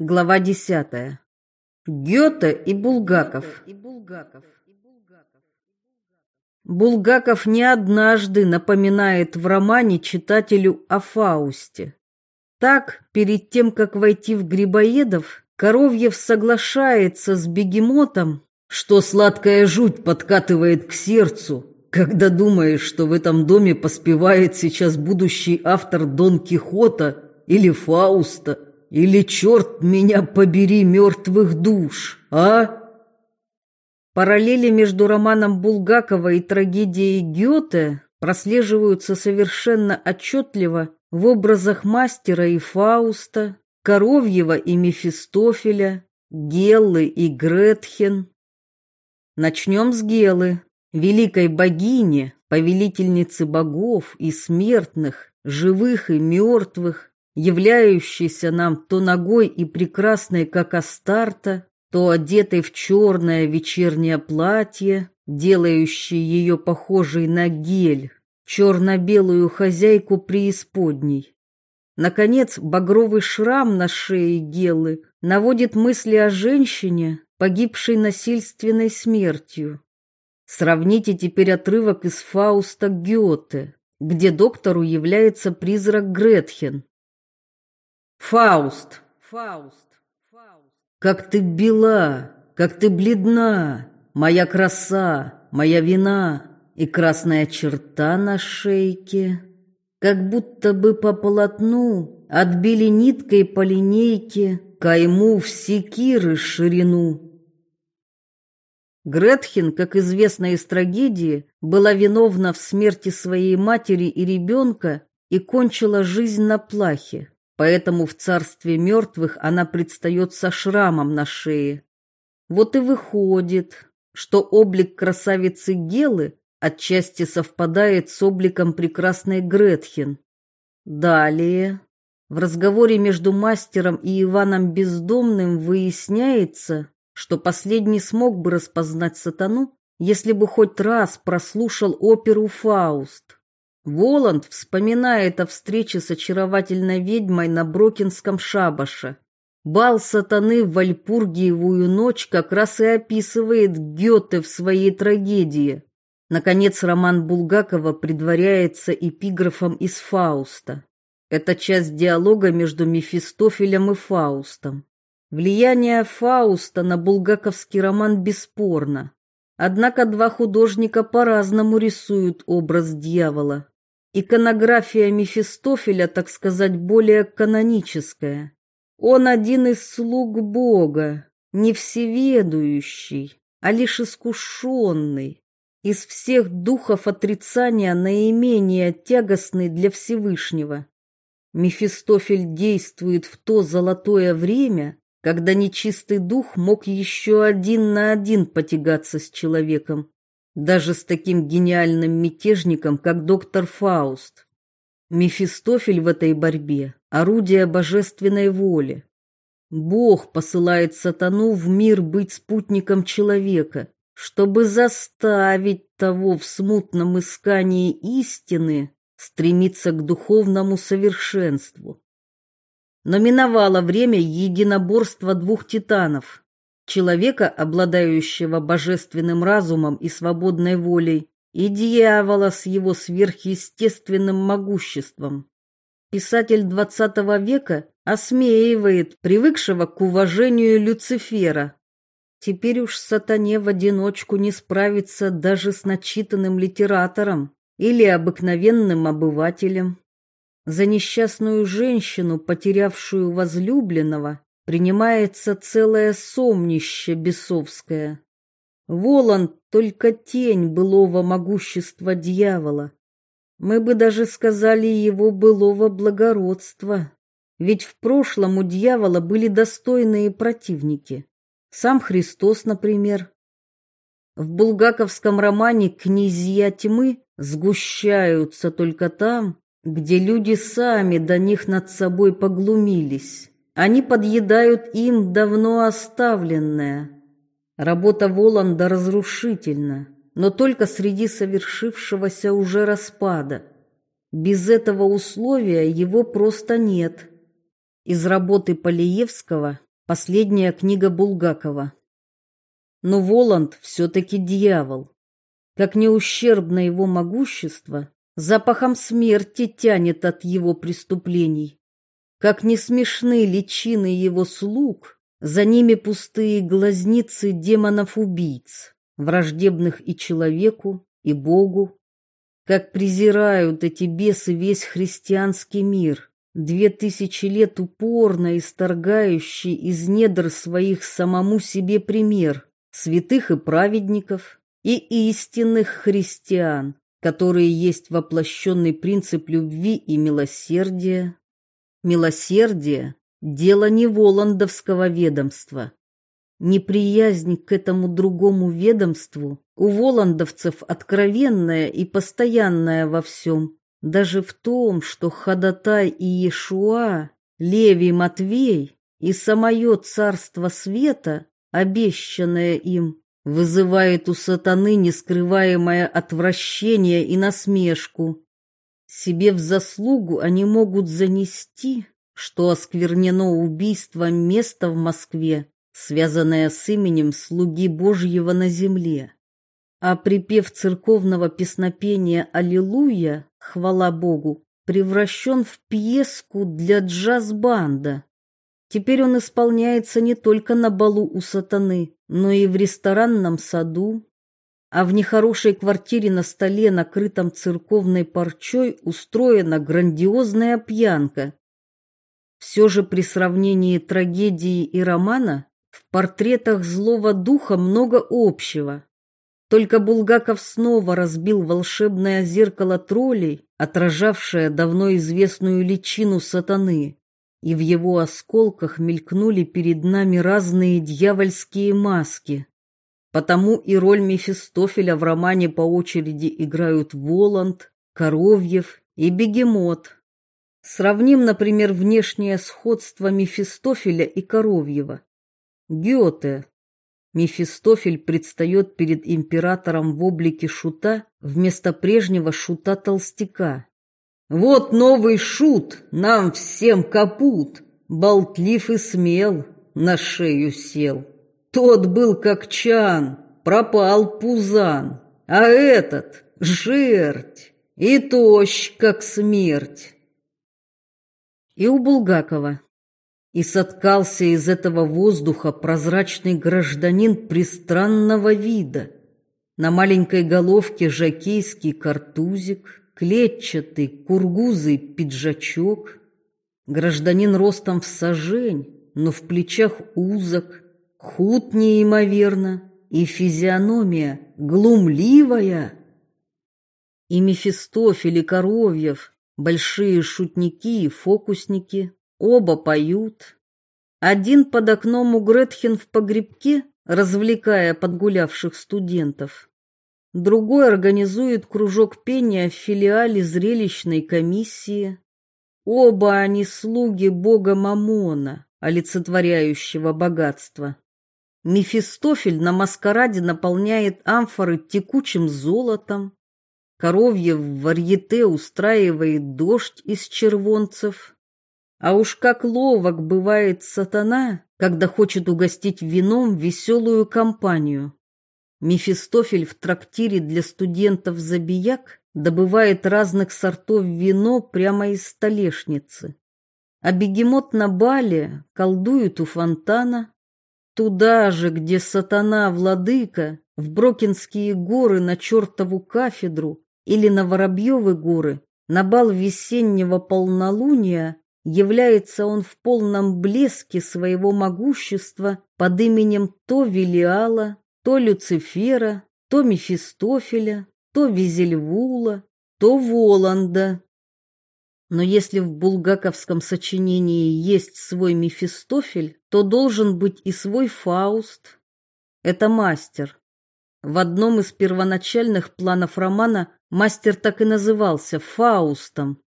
Глава десятая. Гёте и Булгаков. Булгаков не однажды напоминает в романе читателю о Фаусте. Так, перед тем, как войти в Грибоедов, Коровьев соглашается с бегемотом, что сладкая жуть подкатывает к сердцу, когда думаешь, что в этом доме поспевает сейчас будущий автор Дон Кихота или Фауста – или, черт меня побери, мертвых душ, а? Параллели между романом Булгакова и трагедией Гёте прослеживаются совершенно отчетливо в образах мастера и Фауста, Коровьева и Мефистофеля, Геллы и Гретхен. Начнем с Гелы, великой богини, повелительницы богов и смертных, живых и мертвых, являющейся нам то ногой и прекрасной, как Астарта, то одетой в черное вечернее платье, делающее ее похожей на гель, черно-белую хозяйку преисподней. Наконец, багровый шрам на шее Гелы наводит мысли о женщине, погибшей насильственной смертью. Сравните теперь отрывок из Фауста Гёте, где доктору является призрак Гретхен. Фауст, Фауст, Фауст. Как ты бела, как ты бледна, моя краса, моя вина и красная черта на шейке. Как будто бы по полотну отбили ниткой по линейке кайму в секиры ширину. Гретхен, как известно из трагедии, была виновна в смерти своей матери и ребенка и кончила жизнь на плахе поэтому в царстве мертвых она предстает со шрамом на шее. Вот и выходит, что облик красавицы Гелы отчасти совпадает с обликом прекрасной Гретхен. Далее, в разговоре между мастером и Иваном Бездомным выясняется, что последний смог бы распознать сатану, если бы хоть раз прослушал оперу «Фауст». Воланд вспоминает о встрече с очаровательной ведьмой на Брокинском шабаше. Бал сатаны в Вальпургиевую ночь как раз и описывает Гёте в своей трагедии. Наконец, роман Булгакова предваряется эпиграфом из Фауста. Это часть диалога между Мефистофелем и Фаустом. Влияние Фауста на булгаковский роман бесспорно. Однако два художника по-разному рисуют образ дьявола. Иконография Мефистофеля, так сказать, более каноническая. Он один из слуг Бога, не всеведущий, а лишь искушенный. Из всех духов отрицания наименее тягостный для Всевышнего. Мефистофель действует в то золотое время, когда нечистый дух мог еще один на один потягаться с человеком даже с таким гениальным мятежником, как доктор Фауст. Мефистофель в этой борьбе – орудие божественной воли. Бог посылает сатану в мир быть спутником человека, чтобы заставить того в смутном искании истины стремиться к духовному совершенству. Но миновало время единоборства двух титанов человека, обладающего божественным разумом и свободной волей, и дьявола с его сверхъестественным могуществом. Писатель XX века осмеивает привыкшего к уважению Люцифера. Теперь уж сатане в одиночку не справится даже с начитанным литератором или обыкновенным обывателем. За несчастную женщину, потерявшую возлюбленного, принимается целое сомнище бесовское. Воланд только тень былого могущества дьявола. Мы бы даже сказали его былого благородства. Ведь в прошлом у дьявола были достойные противники. Сам Христос, например. В булгаковском романе «Князья тьмы» сгущаются только там, где люди сами до них над собой поглумились. Они подъедают им давно оставленное. Работа Воланда разрушительна, но только среди совершившегося уже распада. Без этого условия его просто нет. Из работы Полиевского Последняя книга Булгакова. Но Воланд все-таки дьявол. Как не ущербно его могущество, запахом смерти тянет от его преступлений. Как не смешны личины его слуг, за ними пустые глазницы демонов-убийц, враждебных и человеку, и Богу. Как презирают эти бесы весь христианский мир, две тысячи лет упорно исторгающий из недр своих самому себе пример святых и праведников и истинных христиан, которые есть воплощенный принцип любви и милосердия. Милосердие Дело не Воландовского ведомства. Неприязнь к этому другому ведомству у воландовцев откровенная и постоянная во всем, даже в том, что Ходатай и Иешуа, Левий Матвей и самое Царство Света, обещанное им, вызывает у сатаны нескрываемое отвращение и насмешку. Себе в заслугу они могут занести, что осквернено убийством места в Москве, связанное с именем слуги Божьего на земле. А припев церковного песнопения «Аллилуйя», хвала Богу, превращен в пьеску для джаз-банда. Теперь он исполняется не только на балу у сатаны, но и в ресторанном саду, а в нехорошей квартире на столе, накрытом церковной парчой, устроена грандиозная пьянка, все же при сравнении трагедии и романа в портретах злого духа много общего. Только Булгаков снова разбил волшебное зеркало троллей, отражавшее давно известную личину сатаны, и в его осколках мелькнули перед нами разные дьявольские маски. Потому и роль Мефистофеля в романе по очереди играют Воланд, Коровьев и Бегемот. Сравним, например, внешнее сходство Мефистофеля и Коровьева. Гёте. Мефистофель предстает перед императором в облике шута вместо прежнего шута-толстяка. «Вот новый шут, нам всем капут, болтлив и смел, на шею сел. Тот был как чан, пропал пузан, а этот — жерть, и тощ, как смерть» и у Булгакова. И соткался из этого воздуха прозрачный гражданин пристранного вида. На маленькой головке жакейский картузик, клетчатый кургузый пиджачок. Гражданин ростом в сажень, но в плечах узок, худ неимоверно, и физиономия глумливая. И Мефистофель и Коровьев Большие шутники и фокусники, оба поют. Один под окном у Гретхен в погребке, развлекая подгулявших студентов. Другой организует кружок пения в филиале зрелищной комиссии. Оба они слуги бога Мамона, олицетворяющего богатство. Мефистофель на маскараде наполняет амфоры текучим золотом, Коровье в варьете устраивает дождь из червонцев. А уж как ловок бывает сатана, когда хочет угостить вином веселую компанию. Мефистофель в трактире для студентов-забияк добывает разных сортов вино прямо из столешницы. А бегемот на бале колдует у фонтана. Туда же, где сатана-владыка, в Брокинские горы на чертову кафедру, или на Воробьевы горы, на бал весеннего полнолуния, является он в полном блеске своего могущества под именем то Велиала, то Люцифера, то Мефистофеля, то Визельвула, то Воланда. Но если в булгаковском сочинении есть свой Мефистофель, то должен быть и свой Фауст. Это мастер. В одном из первоначальных планов романа Мастер так и назывался Фаустом.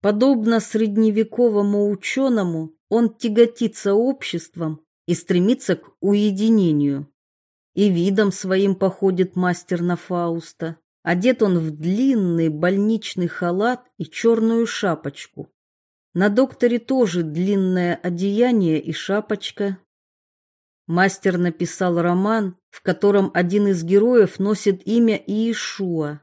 Подобно средневековому ученому, он тяготится обществом и стремится к уединению. И видом своим походит мастер на Фауста. Одет он в длинный больничный халат и черную шапочку. На докторе тоже длинное одеяние и шапочка. мастер написал роман, в котором один из героев носит имя Иешуа,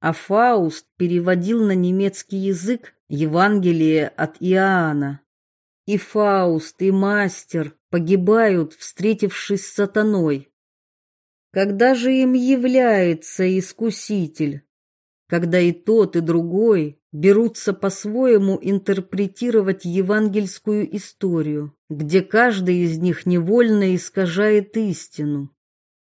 а Фауст переводил на немецкий язык Евангелие от Иоанна. И Фауст, и мастер погибают, встретившись с сатаной. Когда же им является искуситель? Когда и тот, и другой берутся по-своему интерпретировать евангельскую историю, где каждый из них невольно искажает истину.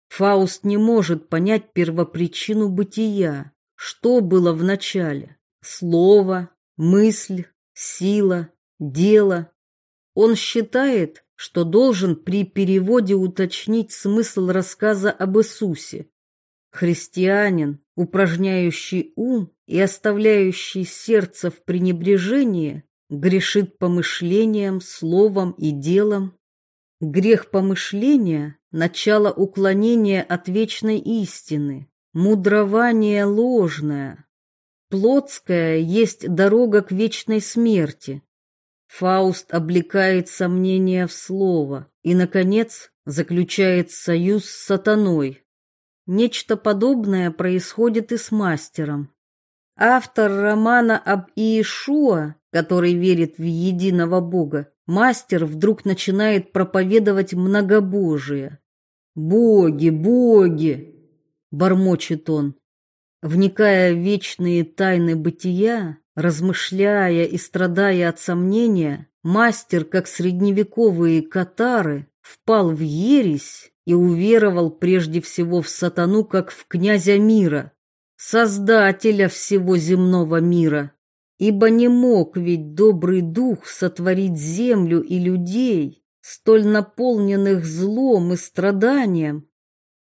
Фауст не может понять первопричину бытия, что было в начале: слово, мысль, сила, дело. Он считает, что должен при переводе уточнить смысл рассказа об Иисусе. Христианин, упражняющий ум и оставляющий сердце в пренебрежении, грешит помышлением, словом и делом. Грех помышления – начало уклонения от вечной истины, мудрование ложное. Плотское есть дорога к вечной смерти, Фауст облекает сомнения в слово и, наконец, заключает союз с сатаной. Нечто подобное происходит и с мастером. Автор романа об Иешуа, который верит в единого Бога, мастер вдруг начинает проповедовать многобожие. «Боги, боги!» — бормочет он. Вникая в вечные тайны бытия, Размышляя и страдая от сомнения, мастер, как средневековые катары, впал в ересь и уверовал прежде всего в сатану, как в князя мира, создателя всего земного мира. Ибо не мог ведь добрый дух сотворить землю и людей, столь наполненных злом и страданием.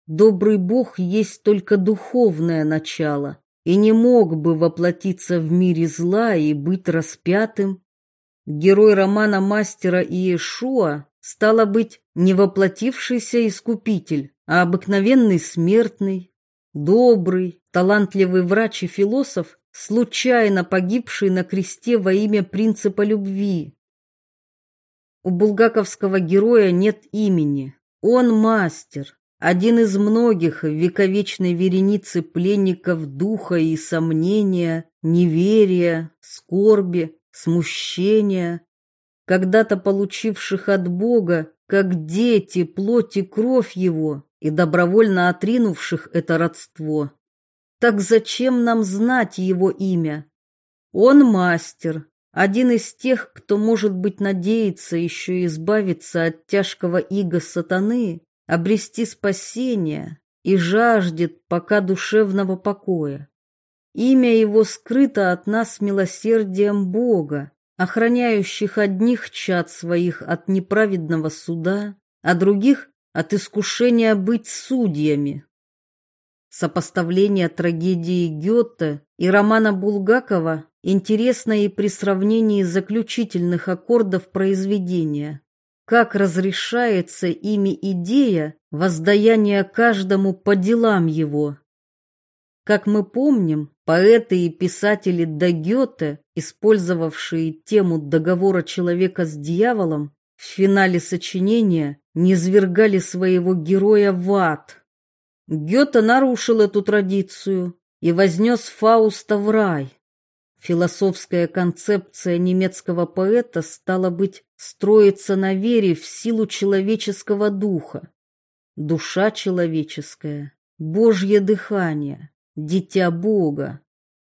Добрый Бог есть только духовное начало, и не мог бы воплотиться в мире зла и быть распятым. Герой романа мастера Иешуа стало быть не воплотившийся искупитель, а обыкновенный смертный, добрый, талантливый врач и философ, случайно погибший на кресте во имя принципа любви. У булгаковского героя нет имени, он мастер, один из многих в вековечной веренице пленников духа и сомнения, неверия, скорби, смущения, когда-то получивших от Бога, как дети, плоть и кровь его, и добровольно отринувших это родство. Так зачем нам знать его имя? Он мастер, один из тех, кто, может быть, надеется еще избавиться от тяжкого ига сатаны обрести спасение и жаждет пока душевного покоя. Имя его скрыто от нас милосердием Бога, охраняющих одних чад своих от неправедного суда, а других от искушения быть судьями. Сопоставление трагедии Гёте и романа Булгакова интересно и при сравнении заключительных аккордов произведения как разрешается ими идея воздаяния каждому по делам его. Как мы помним, поэты и писатели до использовавшие тему договора человека с дьяволом, в финале сочинения низвергали своего героя в ад. Гёте нарушил эту традицию и вознес Фауста в рай. Философская концепция немецкого поэта стала быть строится на вере в силу человеческого духа. Душа человеческая, Божье дыхание, дитя Бога.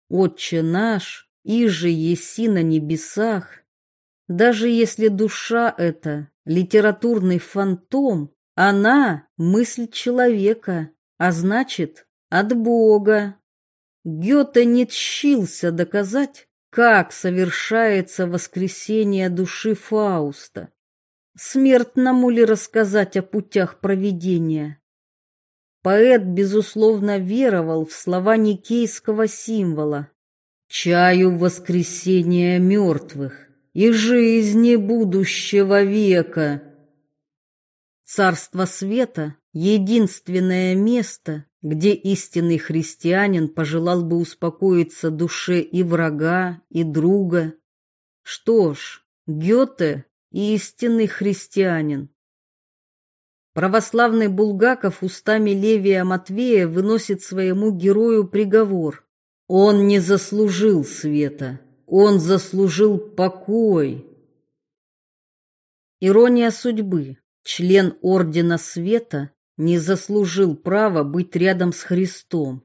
Отче наш, иже еси на небесах. Даже если душа это литературный фантом, она мысль человека, а значит, от Бога. Гёте не тщился доказать, как совершается воскресение души Фауста. Смертному ли рассказать о путях проведения? Поэт, безусловно, веровал в слова никейского символа «Чаю воскресения мертвых и жизни будущего века». Царство света — единственное место, где истинный христианин пожелал бы успокоиться душе и врага, и друга. Что ж, Гёте — истинный христианин. Православный Булгаков устами Левия Матвея выносит своему герою приговор. Он не заслужил света, он заслужил покой. Ирония судьбы. Член Ордена Света не заслужил права быть рядом с Христом.